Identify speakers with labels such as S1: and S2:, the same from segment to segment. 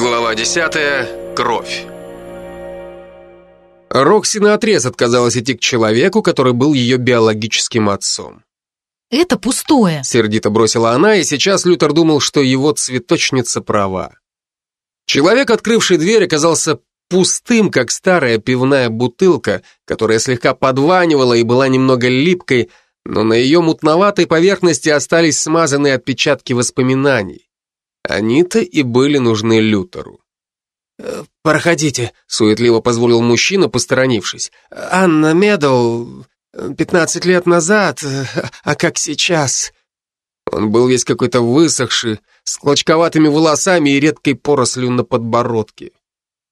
S1: Глава 10. Кровь.
S2: Рокси наотрез отказалась идти к человеку, который был ее биологическим отцом.
S3: Это пустое.
S2: Сердито бросила она, и сейчас Лютер думал, что его цветочница права. Человек, открывший дверь, оказался пустым, как старая пивная бутылка, которая слегка подванивала и была немного липкой, но на ее мутноватой поверхности остались смазанные отпечатки воспоминаний. Они-то и были нужны Лютеру.
S4: «Э, «Проходите», — суетливо позволил мужчина, посторонившись. «Анна Медоу, пятнадцать лет назад, а как сейчас?»
S2: Он был весь какой-то высохший, с клочковатыми волосами и редкой порослью на подбородке.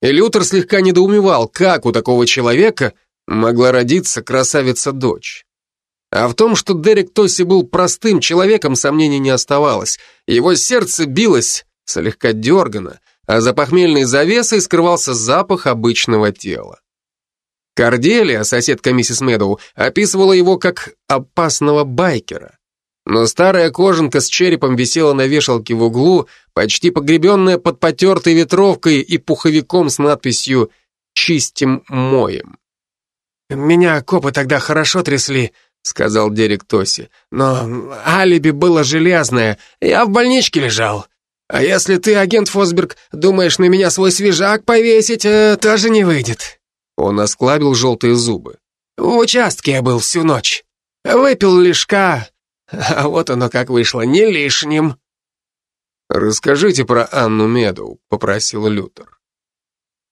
S2: И Лютер слегка недоумевал, как у такого человека могла родиться красавица-дочь. А в том, что Дерек Тоси был простым человеком, сомнений не оставалось. Его сердце билось слегка дергано, а за похмельной завесой скрывался запах обычного тела. Корделия, соседка миссис Медоу, описывала его как опасного байкера. Но старая кожанка с черепом висела на вешалке в углу, почти погребенная под потертой ветровкой и пуховиком с надписью «Чистим моем».
S4: «Меня копы тогда хорошо трясли», — сказал Дерек Тоси. «Но алиби было железное, я в больничке лежал. А если ты, агент Фосберг, думаешь на меня свой свежак повесить, э, тоже не выйдет».
S2: Он осклабил желтые зубы.
S4: «В участке я был всю ночь. Выпил лишка, а вот оно как вышло, не лишним.
S2: «Расскажите про Анну Медоу», — попросил Лютер.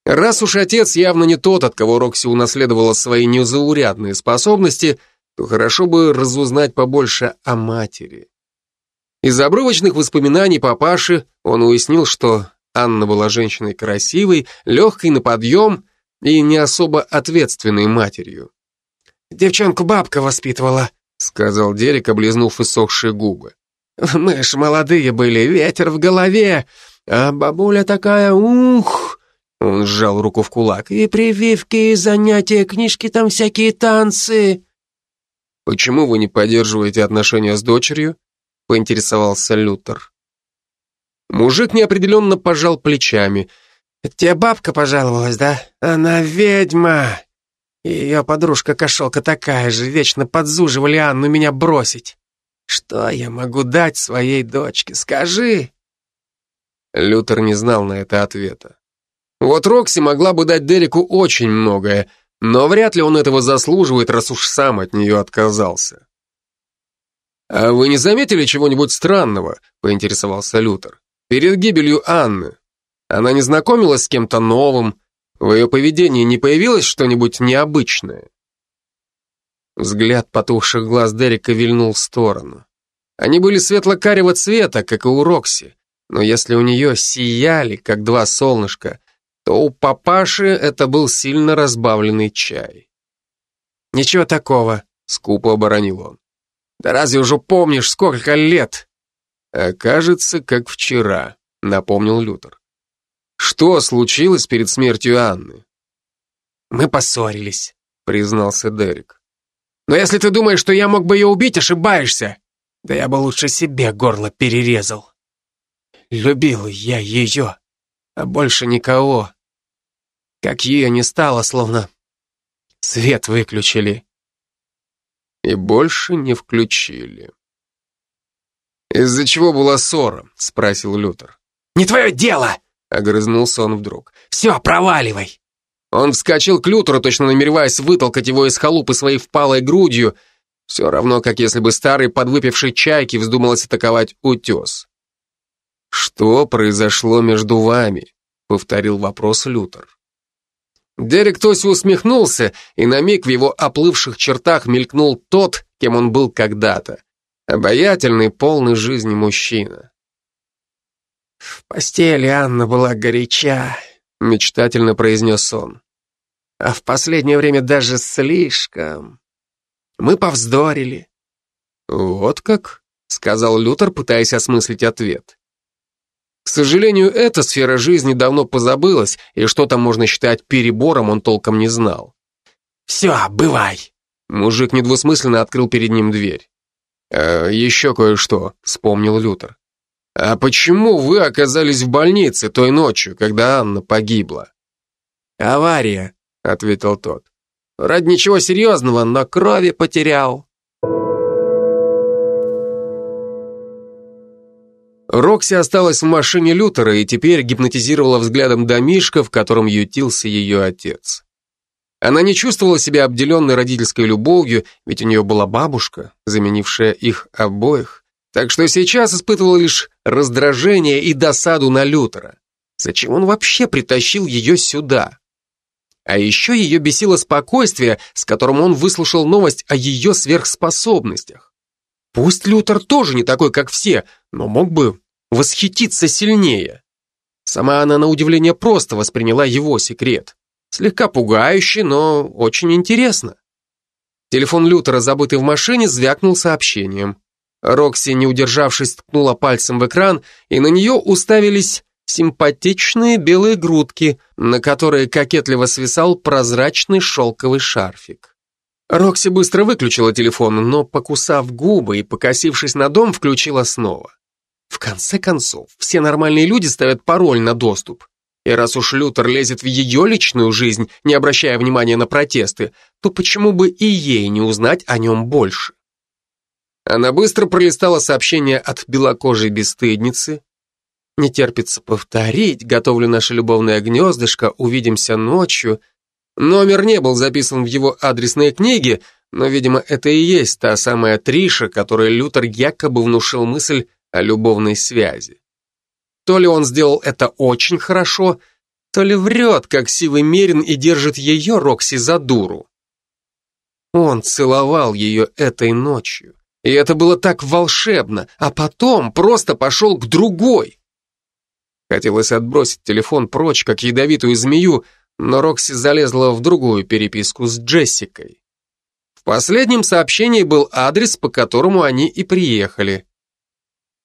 S2: Раз уж отец явно не тот, от кого Рокси унаследовала свои незаурядные способности, то хорошо бы разузнать побольше о матери. Из обрывочных воспоминаний папаши он уяснил, что Анна была женщиной красивой, легкой на подъем и не особо ответственной матерью.
S4: «Девчонку бабка воспитывала», —
S2: сказал Дерек, облизнув иссохшие губы.
S4: «Мы ж молодые были, ветер в голове, а бабуля такая, ух!» Он сжал руку в кулак. «И прививки, и занятия, книжки там всякие танцы».
S2: «Почему вы не поддерживаете отношения с дочерью?» — поинтересовался Лютер. Мужик неопределенно пожал плечами.
S4: «Это тебе бабка пожаловалась, да? Она ведьма!» Ее подружка-кошелка такая же, вечно подзуживали Анну меня бросить. Что я могу дать своей дочке, скажи?»
S2: Лютер не знал на это ответа. Вот Рокси могла бы дать Дереку очень многое, но вряд ли он этого заслуживает, раз уж сам от нее отказался. «А вы не заметили чего-нибудь странного?» — поинтересовался Лютер. «Перед гибелью Анны. Она не знакомилась с кем-то новым, в ее поведении не появилось что-нибудь необычное? Взгляд потухших глаз Дерека вильнул в сторону. Они были светло-карего цвета, как и у Рокси, но если у нее сияли, как два солнышка, то у папаши это был сильно разбавленный чай.
S4: «Ничего такого», — скупо оборонил он. «Да разве уже помнишь, сколько лет?»
S2: «Окажется, как вчера», — напомнил Лютер. Что случилось перед смертью Анны?
S4: Мы поссорились, признался
S2: Дерек.
S4: Но если ты думаешь, что я мог бы ее убить, ошибаешься. Да я бы лучше себе горло перерезал. Любил я ее, а больше никого. Как ее не стало, словно свет выключили.
S2: И больше не включили. «Из-за чего была ссора?» — спросил Лютер.
S4: «Не твое дело!»
S2: Огрызнулся он вдруг.
S4: «Все, проваливай!»
S2: Он вскочил к Лютеру, точно намереваясь вытолкать его из халупы своей впалой грудью, все равно, как если бы старый подвыпивший чайки вздумалось атаковать утес. «Что произошло между вами?» — повторил вопрос Лютер. Дерек Тоси усмехнулся, и на миг в его оплывших чертах мелькнул тот, кем он был когда-то. Обаятельный, полный жизни мужчина.
S4: «В постели Анна была горяча», — мечтательно произнес он. «А в последнее время даже слишком. Мы повздорили».
S2: «Вот как?» — сказал Лютер, пытаясь осмыслить ответ. К сожалению, эта сфера жизни давно позабылась, и что там можно считать перебором, он толком не знал.
S4: «Все, бывай!»
S2: Мужик недвусмысленно открыл перед ним дверь. «Э, «Еще кое-что», — вспомнил Лютер. «А почему вы оказались в больнице той ночью, когда Анна погибла?»
S4: «Авария», — ответил тот.
S2: «Ради ничего серьезного, но крови потерял». Рокси осталась в машине Лютера и теперь гипнотизировала взглядом домишка, в котором ютился ее отец. Она не чувствовала себя обделенной родительской любовью, ведь у нее была бабушка, заменившая их обоих, так что сейчас испытывала лишь раздражение и досаду на Лютера. Зачем он вообще притащил ее сюда? А еще ее бесило спокойствие, с которым он выслушал новость о ее сверхспособностях. Пусть Лютер тоже не такой, как все, но мог бы восхититься сильнее. Сама она на удивление просто восприняла его секрет. Слегка пугающе, но очень интересно. Телефон Лютера, забытый в машине, звякнул сообщением. Рокси, не удержавшись, ткнула пальцем в экран, и на нее уставились симпатичные белые грудки, на которые кокетливо свисал прозрачный шелковый шарфик. Рокси быстро выключила телефон, но, покусав губы и покосившись на дом, включила снова. В конце концов, все нормальные люди ставят пароль на доступ. И раз уж Лютер лезет в ее личную жизнь, не обращая внимания на протесты, то почему бы и ей не узнать о нем больше? Она быстро пролистала сообщение от белокожей бесстыдницы. «Не терпится повторить, готовлю наше любовное гнездышко, увидимся ночью». Номер не был записан в его адресной книге, но, видимо, это и есть та самая Триша, которой Лютер якобы внушил мысль о любовной связи. То ли он сделал это очень хорошо, то ли врет, как сивый мерин и держит ее, Рокси, за дуру. Он целовал ее этой ночью. И это было так волшебно, а потом просто пошел к другой. Хотелось отбросить телефон прочь, как ядовитую змею, но Рокси залезла в другую переписку с Джессикой. В последнем сообщении был адрес, по которому они и приехали.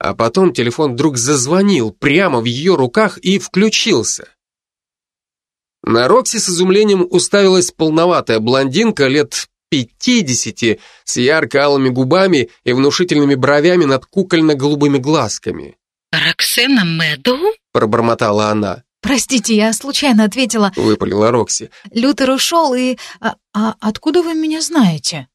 S2: А потом телефон вдруг зазвонил прямо в ее руках и включился. На Рокси с изумлением уставилась полноватая блондинка лет пятидесяти с ярко-алыми губами и внушительными бровями над кукольно-голубыми глазками.
S3: «Роксена Мэдоу?»
S2: – пробормотала она.
S3: «Простите, я случайно ответила».
S2: Выпалила Рокси.
S3: «Лютер ушел, и... А, а откуда вы меня знаете?»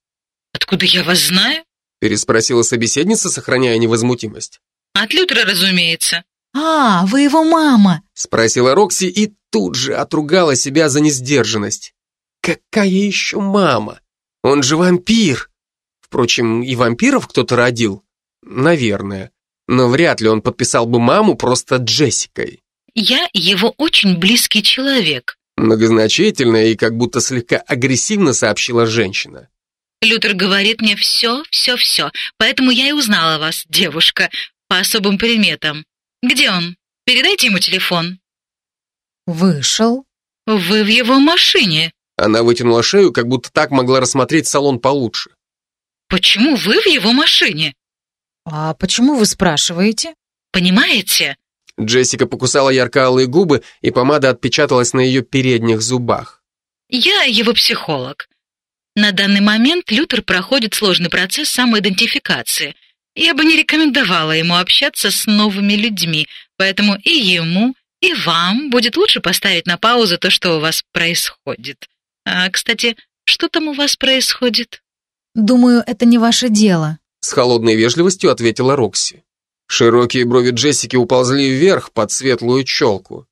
S5: «Откуда я вас знаю?»
S2: Переспросила собеседница, сохраняя невозмутимость.
S5: «От Лютера, разумеется».
S3: «А, вы его мама?»
S2: Спросила Рокси и тут же отругала себя за несдержанность. «Какая еще мама? Он же вампир. Впрочем, и вампиров кто-то родил. Наверное. Но вряд ли он подписал бы маму просто Джессикой.
S5: Я его очень близкий человек.
S2: Многозначительно и как будто слегка агрессивно сообщила женщина.
S5: Лютер говорит мне все, все, все. Поэтому я и узнала вас, девушка, по особым приметам. Где он? Передайте ему телефон.
S3: Вышел.
S5: Вы в его машине.
S2: Она вытянула шею, как будто так могла рассмотреть салон получше.
S5: Почему вы в его машине?
S3: А почему вы спрашиваете?
S5: Понимаете?
S2: Джессика покусала ярко-алые губы, и помада отпечаталась на ее передних зубах.
S5: Я его психолог. На данный момент Лютер проходит сложный процесс самоидентификации. Я бы не рекомендовала ему общаться с новыми людьми, поэтому и ему, и вам будет лучше поставить на паузу то, что у вас происходит. А, кстати, что там у вас происходит?
S3: Думаю, это не ваше дело.
S2: С холодной вежливостью ответила Рокси. Широкие брови Джессики уползли вверх под светлую челку.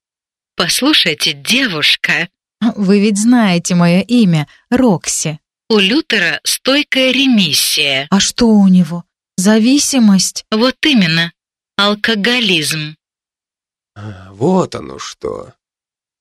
S5: Послушайте, девушка.
S3: Вы ведь знаете мое имя, Рокси.
S5: У Лютера стойкая ремиссия.
S3: А что у него? Зависимость?
S5: Вот именно. Алкоголизм.
S2: А, вот оно что.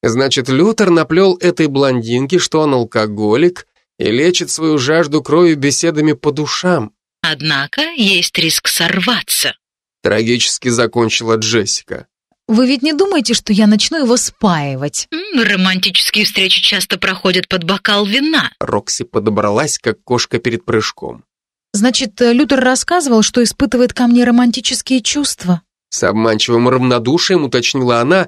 S2: Значит, Лютер наплел этой блондинке, что он алкоголик и лечит свою жажду крови беседами по душам.
S5: Однако есть риск сорваться.
S2: Трагически закончила Джессика.
S3: Вы ведь не думаете, что я начну его спаивать?
S5: Романтические встречи часто проходят под бокал вина.
S2: Рокси подобралась, как кошка перед прыжком.
S3: Значит, Лютер рассказывал, что испытывает ко мне романтические чувства.
S2: С обманчивым равнодушием уточнила она,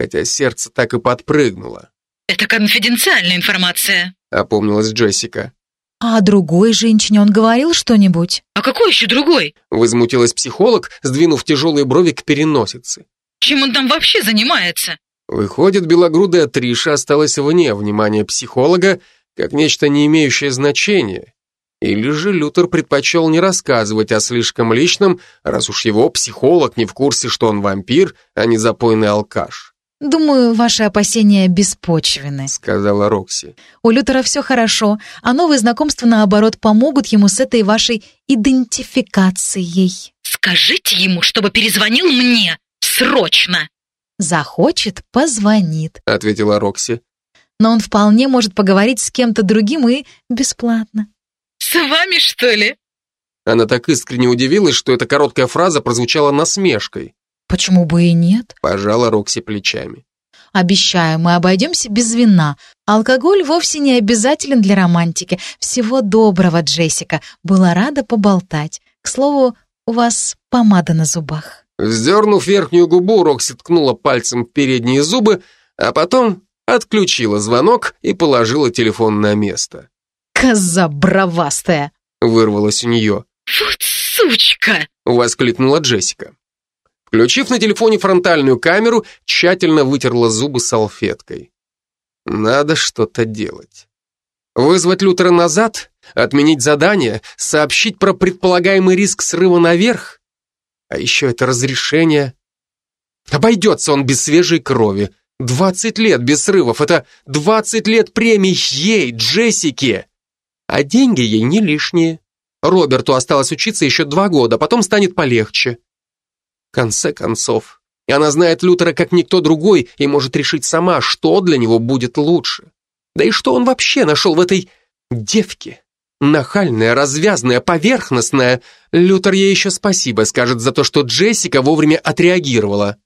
S2: хотя сердце так и подпрыгнуло.
S5: «Это конфиденциальная информация», —
S2: опомнилась Джессика.
S3: А о другой женщине он говорил что-нибудь?
S5: А какой еще другой?
S2: Возмутилась психолог, сдвинув тяжелые брови к переносице.
S5: Чем он там вообще занимается?
S2: Выходит, белогрудая Триша осталась вне внимания психолога, как нечто не имеющее значения. Или же Лютер предпочел не рассказывать о слишком личном, раз уж его психолог не в курсе, что он вампир, а не запойный алкаш.
S3: «Думаю, ваши опасения беспочвены», —
S2: сказала Рокси.
S3: «У Лютера все хорошо, а новые знакомства, наоборот, помогут ему с этой вашей идентификацией».
S5: «Скажите ему, чтобы перезвонил мне! Срочно!»
S3: «Захочет, позвонит», —
S2: ответила Рокси.
S3: «Но он вполне может поговорить с кем-то другим и бесплатно».
S5: «С вами, что ли?»
S2: Она так искренне удивилась, что эта короткая фраза прозвучала насмешкой.
S3: «Почему бы и нет?»
S2: Пожала Рокси плечами.
S3: «Обещаю, мы обойдемся без вина. Алкоголь вовсе не обязателен для романтики. Всего доброго, Джессика. Была рада поболтать. К слову, у вас помада на зубах».
S2: Вздернув верхнюю губу, Рокси ткнула пальцем в передние зубы, а потом отключила звонок и положила телефон на место.
S3: «Коза бровастая!»
S2: — вырвалась у нее.
S5: «Вот сучка!»
S2: — воскликнула Джессика. Включив на телефоне фронтальную камеру, тщательно вытерла зубы салфеткой. Надо что-то делать. Вызвать Лютера назад, отменить задание, сообщить про предполагаемый риск срыва наверх. А еще это разрешение. Обойдется он без свежей крови. Двадцать лет без срывов — это двадцать лет премий ей, Джессике. А деньги ей не лишние. Роберту осталось учиться еще два года, потом станет полегче конце концов, и она знает Лютера как никто другой и может решить сама, что для него будет лучше. Да и что он вообще нашел в этой девке? Нахальная, развязная, поверхностная. Лютер ей еще спасибо скажет за то, что Джессика вовремя отреагировала.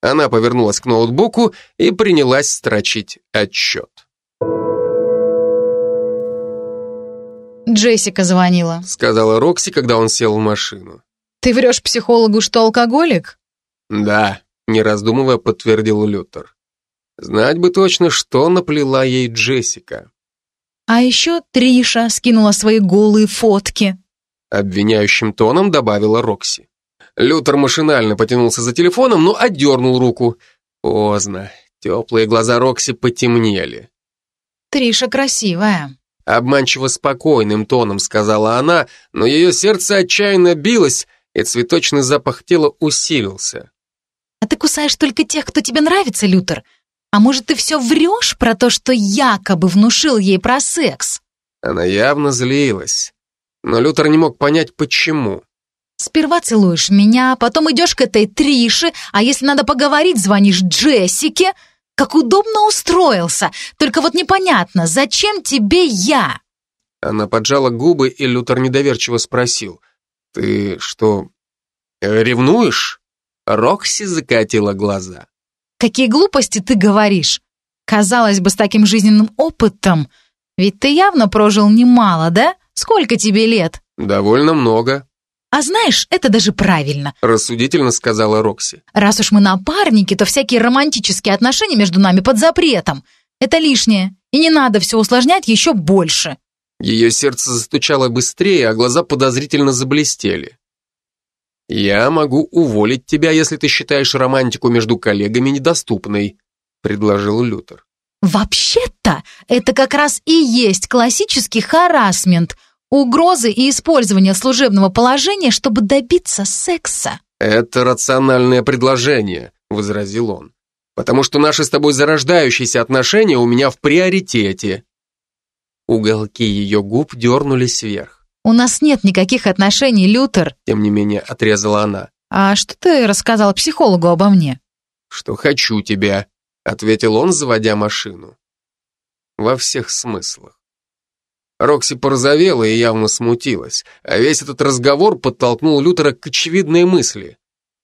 S2: Она повернулась к ноутбуку и принялась строчить отчет.
S3: «Джессика звонила», —
S2: сказала Рокси, когда он сел в машину.
S3: Ты врешь психологу, что алкоголик?
S2: Да, не раздумывая, подтвердил Лютер. Знать бы точно, что наплела ей Джессика.
S3: А еще Триша скинула свои голые фотки.
S2: Обвиняющим тоном добавила Рокси. Лютер машинально потянулся за телефоном, но отдернул руку. Поздно. Теплые глаза Рокси потемнели.
S3: Триша красивая.
S2: Обманчиво спокойным тоном сказала она, но ее сердце отчаянно билось, и цветочный запах тела усилился.
S3: «А ты кусаешь только тех, кто тебе нравится, Лютер? А может, ты все врешь про то, что якобы внушил ей про секс?»
S2: Она явно злилась, но Лютер не мог понять, почему.
S3: «Сперва целуешь меня, потом идешь к этой Трише, а если надо поговорить, звонишь Джессике. Как удобно устроился, только вот непонятно, зачем тебе я?»
S2: Она поджала губы, и Лютер недоверчиво спросил. «Ты что, ревнуешь?» Рокси закатила глаза.
S3: «Какие глупости ты говоришь? Казалось бы, с таким жизненным опытом. Ведь ты явно прожил немало, да? Сколько тебе лет?»
S2: «Довольно много».
S3: «А знаешь, это даже правильно», —
S2: рассудительно сказала Рокси.
S3: «Раз уж мы напарники, то всякие романтические отношения между нами под запретом. Это лишнее, и не надо все усложнять еще больше».
S2: Ее сердце застучало быстрее, а глаза подозрительно заблестели. «Я могу уволить тебя, если ты считаешь романтику между коллегами недоступной», — предложил Лютер.
S3: «Вообще-то, это как раз и есть классический харасмент, угрозы и использование служебного положения, чтобы добиться секса».
S2: «Это рациональное предложение», — возразил он, «потому что наши с тобой зарождающиеся отношения у меня в приоритете». Уголки ее губ дернулись вверх.
S3: «У нас нет никаких отношений, Лютер», —
S2: тем не менее отрезала она.
S3: «А что ты рассказал психологу обо мне?»
S2: «Что хочу тебя», — ответил он, заводя машину. Во всех смыслах. Рокси порозовела и явно смутилась, а весь этот разговор подтолкнул Лютера к очевидной мысли.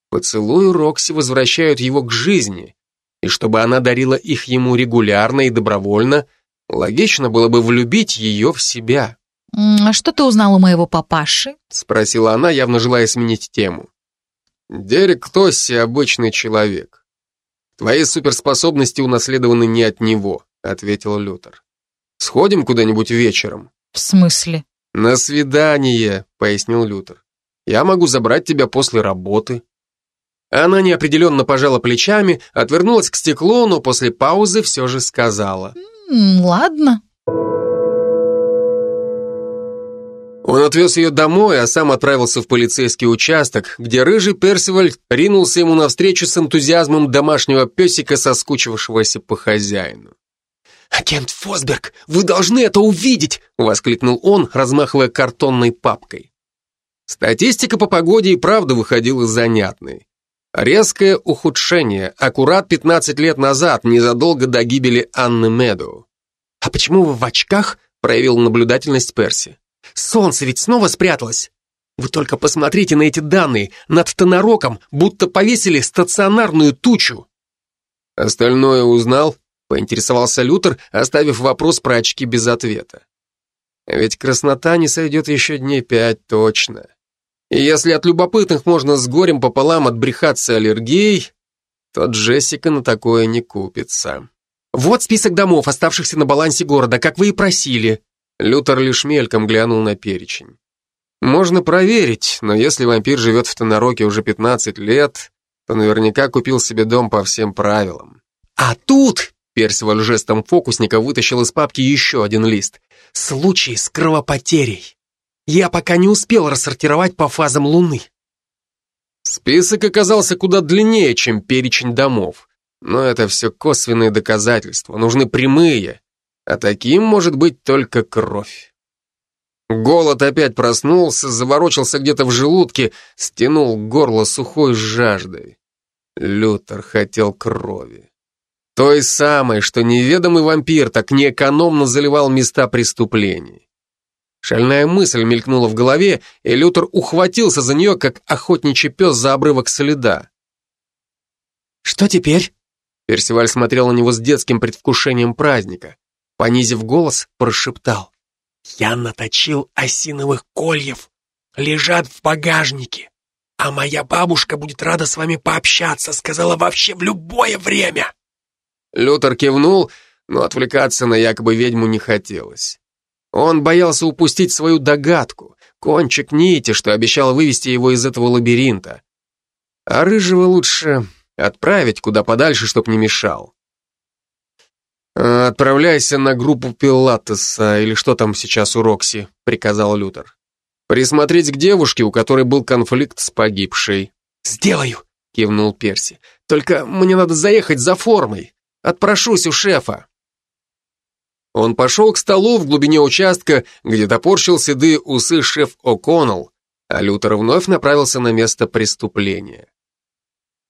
S2: Поцелуи Рокси возвращают его к жизни, и чтобы она дарила их ему регулярно и добровольно, Логично было бы влюбить ее в себя.
S3: «А что ты узнал у моего папаши?»
S2: Спросила она, явно желая сменить тему. Дерек Тосси обычный человек. Твои суперспособности унаследованы не от него, ответил Лютер. Сходим куда-нибудь вечером.
S3: В смысле?
S2: На свидание, пояснил Лютер. Я могу забрать тебя после работы. Она неопределенно пожала плечами, отвернулась к стеклу, но после паузы все же сказала.
S3: Ладно.
S2: Отвез ее домой, а сам отправился в полицейский участок, где рыжий Персиваль ринулся ему навстречу с энтузиазмом домашнего песика, соскучившегося по хозяину. «Агент Фосберг, вы должны это увидеть!» — воскликнул он, размахивая картонной папкой. Статистика по погоде и правда выходила занятной. Резкое ухудшение, аккурат 15 лет назад, незадолго до гибели Анны Медоу. «А почему вы в очках?» — проявил наблюдательность Перси. «Солнце ведь снова спряталось. Вы только посмотрите на эти данные. Над Тонороком будто повесили стационарную тучу». Остальное узнал, поинтересовался Лютер, оставив вопрос про очки без ответа. Ведь краснота не сойдет еще дней пять точно. И если от любопытных можно с горем пополам отбрехаться аллергией, то Джессика на такое не купится. Вот список домов, оставшихся на балансе города, как вы и просили. Лютер лишь мельком глянул на перечень. Можно проверить, но если вампир живет в Тонороке уже 15 лет, то наверняка купил себе дом по всем правилам. А тут, Персиваль жестом фокусника вытащил из папки еще один лист. Случай с кровопотерей. Я пока не успел рассортировать по фазам Луны. Список оказался куда длиннее, чем перечень домов. Но это все косвенные доказательства, нужны прямые, а таким может быть только кровь. Голод опять проснулся, заворочился где-то в желудке, стянул горло сухой жаждой. Лютер хотел крови. Той самой, что неведомый вампир так неэкономно заливал места преступлений. Шальная мысль мелькнула в голове, и Лютер ухватился за нее, как охотничий пес за обрывок следа. «Что теперь?» Персиваль смотрел на него с детским предвкушением праздника. Понизив голос, прошептал. «Я наточил осиновых кольев. Лежат в багажнике. А моя бабушка будет рада с вами пообщаться, сказала вообще в любое время». Лютер кивнул, но отвлекаться на якобы ведьму не хотелось. Он боялся упустить свою догадку, кончик нити, что обещал вывести его из этого лабиринта. А рыжего лучше отправить куда подальше, чтоб не мешал. «Отправляйся на группу Пилатеса, или что там сейчас у Рокси», — приказал Лютер. «Присмотреть к девушке, у которой был конфликт с погибшей». «Сделаю», — кивнул Перси. «Только мне надо заехать за формой. Отпрошусь у шефа». Он пошел к столу в глубине участка, где топорщил седые усы шеф О'Коннелл, а Лютер вновь направился на место преступления.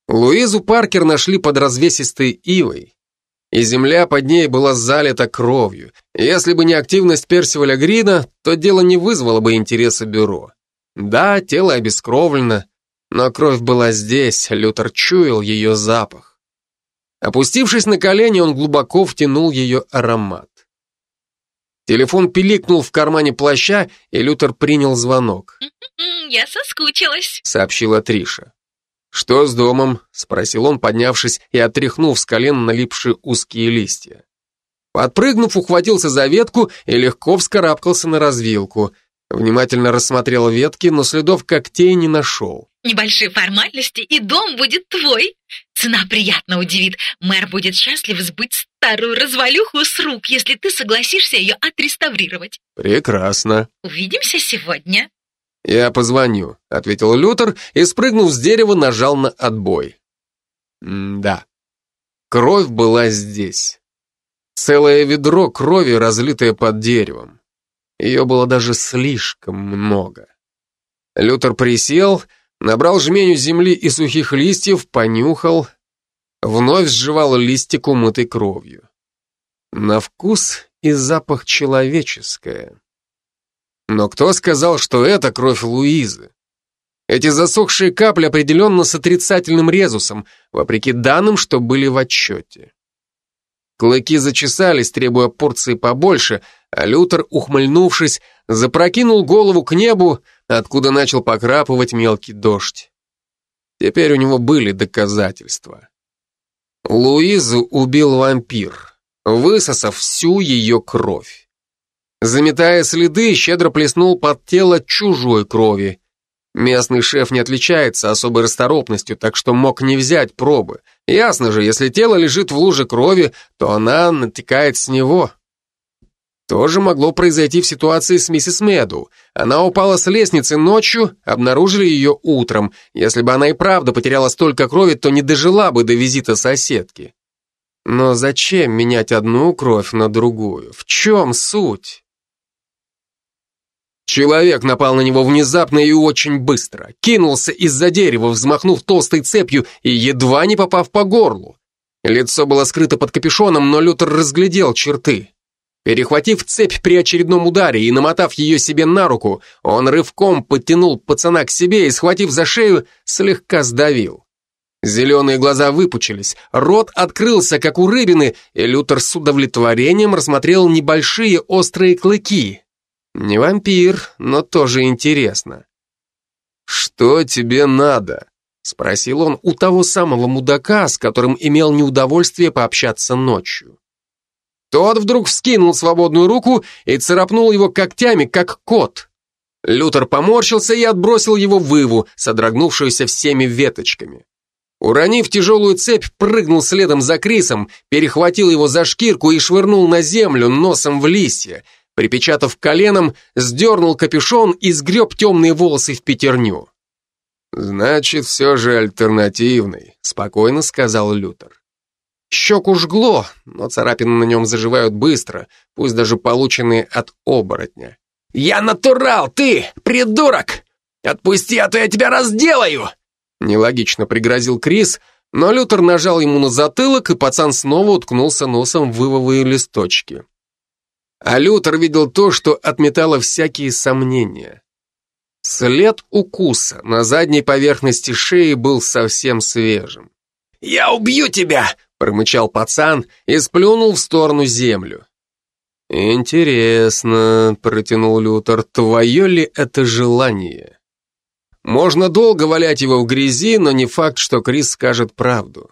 S2: Луизу Паркер нашли под развесистой ивой, и земля под ней была залита кровью. Если бы не активность Персиваля Грина, то дело не вызвало бы интереса бюро. Да, тело обескровлено, но кровь была здесь, Лютер чуял ее запах. Опустившись на колени, он глубоко втянул ее аромат. Телефон пиликнул в кармане плаща, и Лютер принял звонок.
S5: «Я соскучилась», —
S2: сообщила Триша. «Что с домом?» — спросил он, поднявшись и отряхнув с колен налипшие узкие листья. Подпрыгнув, ухватился за ветку и легко вскарабкался на развилку. Внимательно рассмотрел ветки, но следов когтей не нашел.
S5: Небольшие формальности, и дом будет твой. Цена приятно удивит. Мэр будет счастлив сбыть старую развалюху с рук, если ты согласишься ее отреставрировать.
S2: Прекрасно.
S5: Увидимся сегодня.
S2: Я позвоню, ответил Лютер и, спрыгнув с дерева, нажал на отбой. Да. Кровь была здесь. Целое ведро крови, разлитое под деревом. Ее было даже слишком много. Лютер присел Набрал жменю земли и сухих листьев, понюхал, вновь сживал листик, умытый кровью. На вкус и запах человеческое. Но кто сказал, что это кровь Луизы? Эти засохшие капли определенно с отрицательным резусом, вопреки данным, что были в отчете. Клыки зачесались, требуя порции побольше, а Лютер, ухмыльнувшись, запрокинул голову к небу, откуда начал покрапывать мелкий дождь. Теперь у него были доказательства. Луизу убил вампир, высосав всю ее кровь. Заметая следы, щедро плеснул под тело чужой крови. Местный шеф не отличается особой расторопностью, так что мог не взять пробы. Ясно же, если тело лежит в луже крови, то она натекает с него. То же могло произойти в ситуации с миссис Меду. Она упала с лестницы ночью, обнаружили ее утром. Если бы она и правда потеряла столько крови, то не дожила бы до визита соседки. Но зачем менять одну кровь на другую? В чем суть? Человек напал на него внезапно и очень быстро. Кинулся из-за дерева, взмахнув толстой цепью и едва не попав по горлу. Лицо было скрыто под капюшоном, но Лютер разглядел черты. Перехватив цепь при очередном ударе и намотав ее себе на руку, он рывком подтянул пацана к себе и, схватив за шею, слегка сдавил. Зеленые глаза выпучились, рот открылся, как у рыбины, и Лютер с удовлетворением рассмотрел небольшие острые клыки. Не вампир, но тоже интересно. «Что тебе надо?» — спросил он у того самого мудака, с которым имел неудовольствие пообщаться ночью. Тот вдруг вскинул свободную руку и царапнул его когтями, как кот. Лютер поморщился и отбросил его в содрогнувшуюся всеми веточками. Уронив тяжелую цепь, прыгнул следом за Крисом, перехватил его за шкирку и швырнул на землю носом в листья. Припечатав коленом, сдернул капюшон и сгреб темные волосы в пятерню. «Значит, все же альтернативный», — спокойно сказал Лютер. Щеку жгло, но царапины на нем заживают быстро, пусть даже полученные от оборотня. «Я натурал, ты, придурок! Отпусти, а то я тебя разделаю!» Нелогично пригрозил Крис, но Лютер нажал ему на затылок, и пацан снова уткнулся носом в вывовые листочки. А Лютер видел то, что отметало всякие сомнения. След укуса на задней поверхности шеи был совсем свежим. «Я убью тебя!» промычал пацан и сплюнул в сторону землю. «Интересно», — протянул Лютер, — «твое ли это желание?» Можно долго валять его в грязи, но не факт, что Крис скажет правду.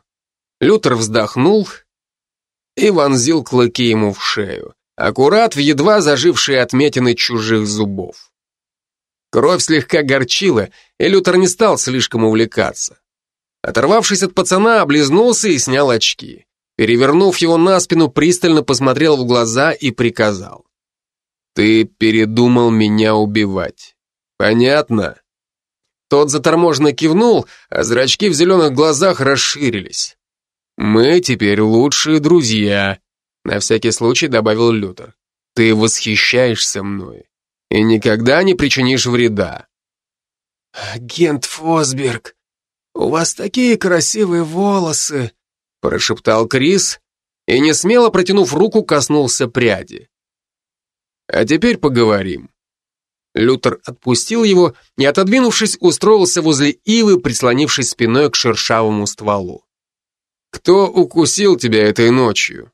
S2: Лютер вздохнул и вонзил клыки ему в шею, аккурат в едва зажившие отметины чужих зубов. Кровь слегка горчила, и Лютер не стал слишком увлекаться. Оторвавшись от пацана, облизнулся и снял очки. Перевернув его на спину, пристально посмотрел в глаза и приказал. «Ты передумал меня убивать. Понятно?» Тот заторможенно кивнул, а зрачки в зеленых глазах расширились. «Мы теперь лучшие друзья», — на всякий случай добавил Лютер. «Ты восхищаешься мной и никогда не причинишь вреда».
S4: «Агент Фосберг», «У вас такие красивые волосы!» прошептал Крис и, не смело протянув руку, коснулся пряди.
S2: «А теперь поговорим». Лютер отпустил его и, отодвинувшись, устроился возле ивы, прислонившись спиной к шершавому стволу. «Кто укусил тебя этой ночью?»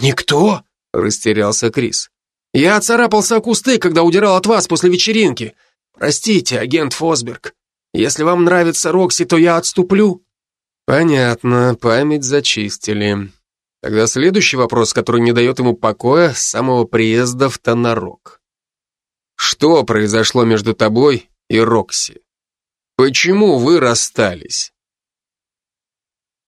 S4: «Никто?» — растерялся Крис. «Я царапался о кусты, когда удирал от вас после вечеринки. Простите, агент Фосберг. Если вам нравится Рокси, то я отступлю».
S2: Понятно, память зачистили. Тогда следующий вопрос, который не дает ему покоя с самого приезда в Тонарок. Что произошло между тобой и Рокси? Почему вы расстались?